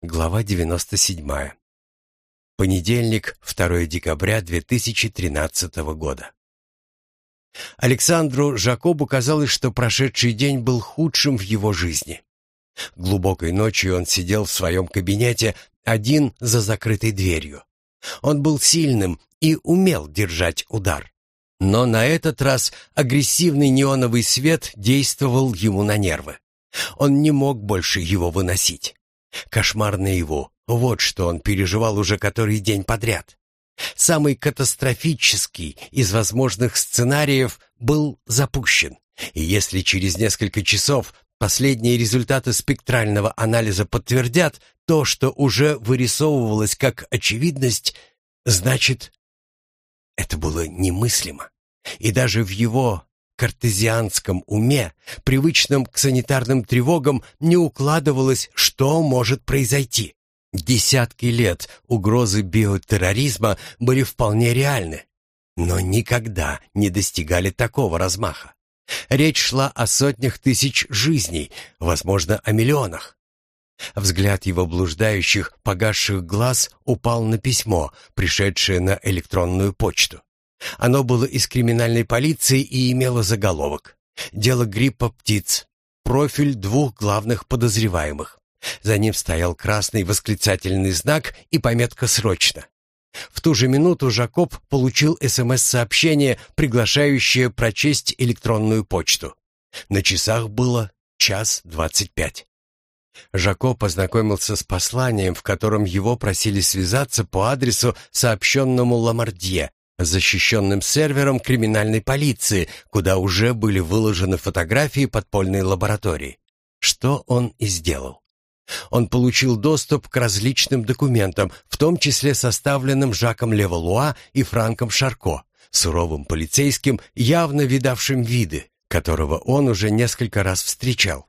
Глава 97. Понедельник, 2 декабря 2013 года. Александру Жакобу казалось, что прошедший день был худшим в его жизни. Глубокой ночью он сидел в своем кабинете один за закрытой дверью. Он был сильным и умел держать удар. Но на этот раз агрессивный неоновый свет действовал ему на нервы. Он не мог больше его выносить. Кошмар наяву. Вот что он переживал уже который день подряд. Самый катастрофический из возможных сценариев был запущен. И если через несколько часов последние результаты спектрального анализа подтвердят то, что уже вырисовывалось как очевидность, значит, это было немыслимо. И даже в его картезианском уме, привычном к санитарным тревогам, не укладывалось, что может произойти. Десятки лет угрозы биотерроризма были вполне реальны, но никогда не достигали такого размаха. Речь шла о сотнях тысяч жизней, возможно, о миллионах. Взгляд его блуждающих, погасших глаз упал на письмо, пришедшее на электронную почту. Оно было из криминальной полиции и имело заголовок «Дело гриппа птиц. Профиль двух главных подозреваемых». За ним стоял красный восклицательный знак и пометка «Срочно». В ту же минуту Жакоб получил СМС-сообщение, приглашающее прочесть электронную почту. На часах было час двадцать пять. Жако познакомился с посланием, в котором его просили связаться по адресу, сообщенному Ламардье, защищенным сервером криминальной полиции, куда уже были выложены фотографии подпольной лаборатории. Что он и сделал. Он получил доступ к различным документам, в том числе составленным Жаком Левалуа и Франком Шарко, суровым полицейским, явно видавшим виды, которого он уже несколько раз встречал.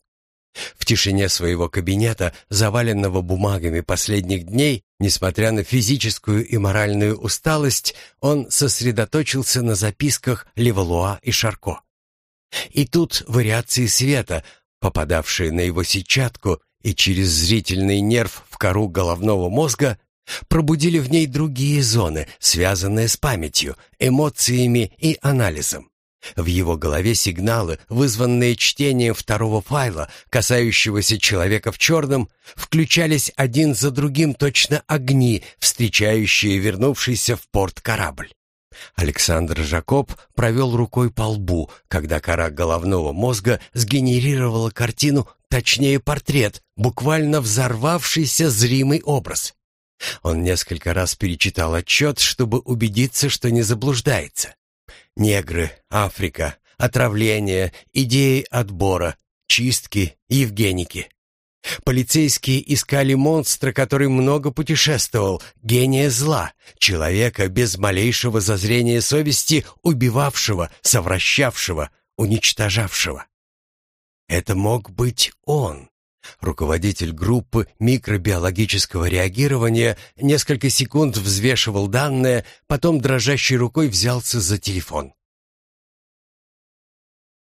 В тишине своего кабинета, заваленного бумагами последних дней, несмотря на физическую и моральную усталость, он сосредоточился на записках Левалуа и Шарко. И тут вариации света, попадавшие на его сетчатку и через зрительный нерв в кору головного мозга, пробудили в ней другие зоны, связанные с памятью, эмоциями и анализом. В его голове сигналы, вызванные чтением второго файла, касающегося человека в черном, включались один за другим точно огни, встречающие вернувшийся в порт корабль. Александр Жакоб провел рукой по лбу, когда кора головного мозга сгенерировала картину, точнее портрет, буквально взорвавшийся зримый образ. Он несколько раз перечитал отчет, чтобы убедиться, что не заблуждается. Негры, Африка, отравление, идеи отбора, чистки, евгеники. Полицейские искали монстра, который много путешествовал, гения зла, человека без малейшего зазрения совести, убивавшего, совращавшего, уничтожавшего. Это мог быть он. Руководитель группы микробиологического реагирования несколько секунд взвешивал данные, потом дрожащей рукой взялся за телефон.